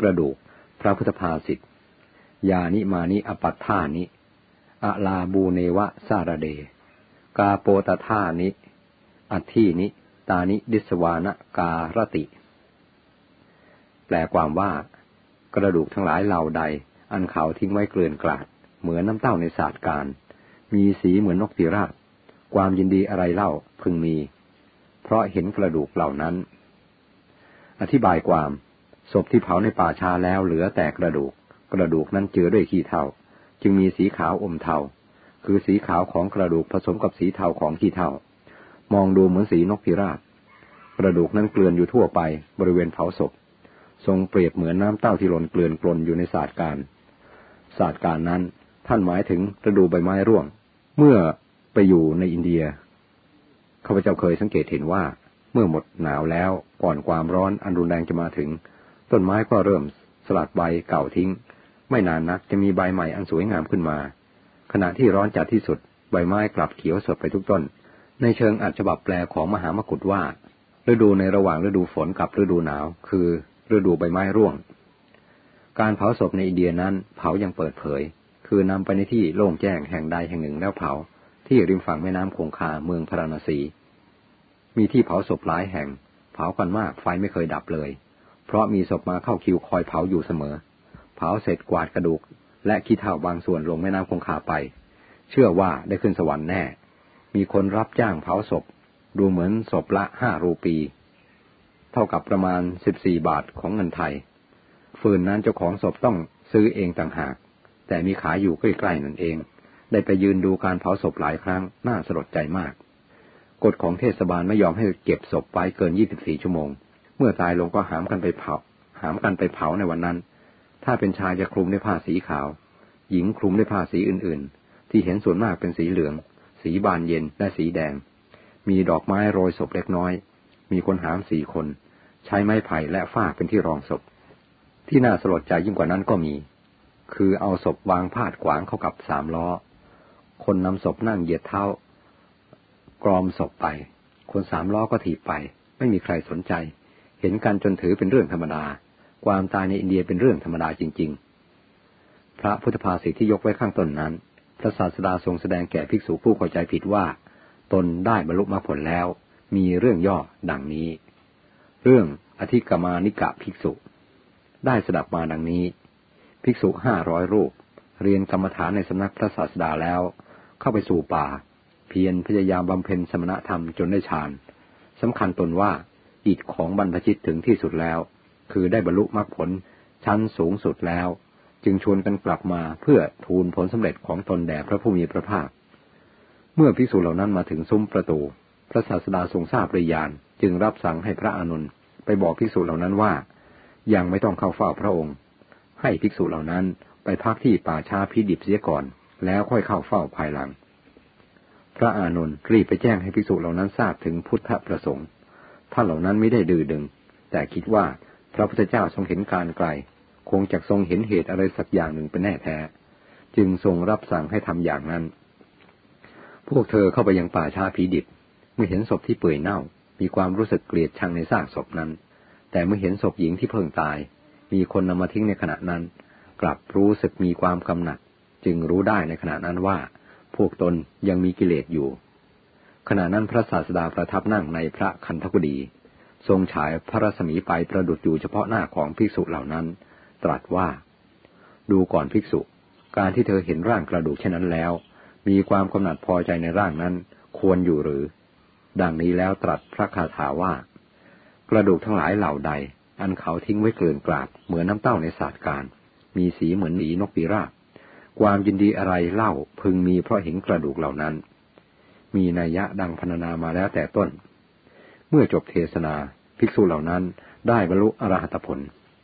กระดูก พระพุทธภาษิตยานิมานิอปัตธานิอะลาบูเนวะสาระเด กาโปตธานิอัทีนิ ตานิดิสวานะการติ แปลความว่า กระดูกทั้งหลายเหล่าใด อันเขาทิ้งไว้เกลื่อนกลาด เหมือนน้ำเต้าในศาสตร์การ มีสีเหมือนนกพิราบความยินดีอะไรเล่าพึงมี เพราะเห็นกระดูกเหล่านั้น อธิบายความ ศพที่เผาในป่าชาแล้วเหลือแต่กระดูก กระดูกนั้นเจือด้วยขี้เถ้า จึงมีสีขาวอมเทา คือสีขาวของกระดูกผสมกับสีเทาของขี้เทามองดูเหมือนสีนกพิราบ กระดูกนั้นเกลื่อนอยู่ทั่วไปบริเวณเผาศพ ทรงเปรียบเหมือนน้ำเต้าที่หล่นเกลื่อนกลนอยู่ในศาสตร์การ ศาสตร์การนั้นท่านหมายถึงฤดูใบไม้ร่วง เมื่อไปอยู่ในอินเดียข้าพเจ้าเคยสังเกตเห็นว่า เมื่อหมดหนาวแล้วก่อนความร้อนอันรุนแรงจะมาถึง ต้นไม้ก็เริ่มสลัดใบเก่าทิ้ง ไม่นานนักจะมีใบใหม่อันสวยงามขึ้นมา ขณะที่ร้อนจัดที่สุด ใบไม้กลับเขียวสดไปทุกต้น ในเชิงอัจฉบับแปลของมหามกุฏว่า ฤดูในระหว่างฤดูฝนกับฤดูหนาว คือฤดูใบไม้ร่วง การเผาศพในอินเดียนั้นเผายังเปิดเผย คือนำไปในที่โล่งแจ้งแห่งใดแห่งหนึ่งแล้วเผา ที่ริมฝั่งแม่น้ำคงคาเมืองพาราณสี มีที่เผาศพหลายแห่ง เผากันมากไฟไม่เคยดับเลย เพราะมีศพมาเข้าคิวคอยเผาอยู่เสมอ เผาเสร็จกวาดกระดูก และขี้เถ้าบางส่วนลงแม่น้ำคงคาไป เชื่อว่าได้ขึ้นสวรรค์แน่ มีคนรับจ้างเผาศพ ดูเหมือนศพละห้ารูปี เท่ากับประมาณสิบสี่บาทของเงินไทย ฟืนนั้นเจ้าของศพต้องซื้อเองต่างหาก แต่มีขายอยู่ใกล้ๆนั่นเอง ได้ไปยืนดูการเผาศพหลายครั้งน่าสลดใจมากกฎของเทศบาลไม่ยอมให้เก็บศพไว้เกินยี่สิบสี่ชั่วโมง เมื่อตายลงก็หามกันไปเผา หามกันไปเผาในวันนั้น ถ้าเป็นชายจะคลุมด้วยผ้าสีขาว หญิงคลุมด้วยผ้าสีอื่นๆ ที่เห็นส่วนมากเป็นสีเหลือง สีบานเย็นและสีแดง มีดอกไม้โรยศพเล็กน้อย มีคนหามสี่คน ใช้ไม้ไผ่และฝ้าเป็นที่รองศพ ที่น่าสลดใจยิ่งกว่านั้นก็มี คือเอาศพวางพาดขวางเข้ากับสามล้อ คนนำศพนั่งเหยียดเท้ากรอมศพไป คนสามล้อก็ถีบไป ไม่มีใครสนใจ เห็นกันจนถือเป็นเรื่องธรรมดา ความตายในอินเดียเป็นเรื่องธรรมดาจริง ๆ พระพุทธภาษิตที่ยกไว้ข้างต้นนั้น พระศาสดาทรงแสดงแก่ภิกษุผู้เข้าใจผิดว่า ตนได้บรรลุมรรคผลแล้ว มีเรื่องย่อดังนี้ เรื่องอธิกมานิกะภิกษุ ได้สดับมาดังนี้ ภิกษุห้าร้อยรูป เรียนกรรมฐานในสำนักพระศาสดาแล้ว เข้าไปสู่ป่า เพียรพยายามบำเพ็ญสมณธรรมจนได้ฌานสำคัญตนว่า อิทของบรรพชิตถึงที่สุดแล้ว คือได้บรรลุมรรคผลชั้นสูงสุดแล้ว จึงชวนกันกลับมาเพื่อทูลผลสำเร็จของตนแด่พระผู้มีพระภาค เมื่อภิกษุเหล่านั้นมาถึงซุ้มประตู พระศาสดาทรงทราบปริยานจึงรับสั่งให้พระอานนท์ไปบอกภิกษุเหล่านั้นว่า ยังไม่ต้องเข้าเฝ้าพระองค์ ให้ภิกษุเหล่านั้นไปพักที่ป่าช้าพิดิบเสียก่อน แล้วค่อยเข้าเฝ้าภายหลัง พระอานนท์รีบไปแจ้งให้ภิกษุเหล่านั้นทราบถึงพุทธประสงค์ ท่านเหล่านั้นไม่ได้ดื้อดึง แต่คิดว่าพระพุทธเจ้าทรงเห็นการไกล คงจะทรงเห็นเหตุอะไรสักอย่างหนึ่งเป็นแน่แท้ จึงทรงรับสั่งให้ทำอย่างนั้น พวกเธอเข้าไปยังป่าชาผีดิบเมื่อเห็นศพที่เปื่อยเน่า มีความรู้สึกเกลียดชังในซากศพนั้น แต่เมื่อเห็นศพหญิงที่เพิ่งตาย มีคนนำมาทิ้งในขณะนั้น กลับรู้สึกมีความกำหนัด จึงรู้ได้ในขณะนั้นว่า พวกตนยังมีกิเลสอยู่ ขณะนั้นพระศาสดาประทับนั่งในพระคันธกุฎีทรงฉายพระรัศมีไปประดุดอยู่เฉพาะหน้าของภิกษุเหล่านั้น ตรัสว่า ดูก่อนภิกษุ การที่เธอเห็นร่างกระดูกเช่นนั้นแล้ว มีความกำหนัดพอใจในร่างนั้นควรอยู่หรือ ดังนี้แล้วตรัสพระคาถาว่า กระดูกทั้งหลายเหล่าใด อันเขาทิ้งไว้เกลื่อนกลาดเหมือนน้ำเต้าในศาสตร์การ มีสีเหมือนหนีนกปีราบความยินดีอะไรเล่าพึงมีเพราะเห็นกระดูกเหล่านั้น มีนัยยะดังพรรณนามาแล้วแต่ต้น เมื่อจบเทศนา ภิกษุเหล่านั้นได้บรรลุอรหัตผล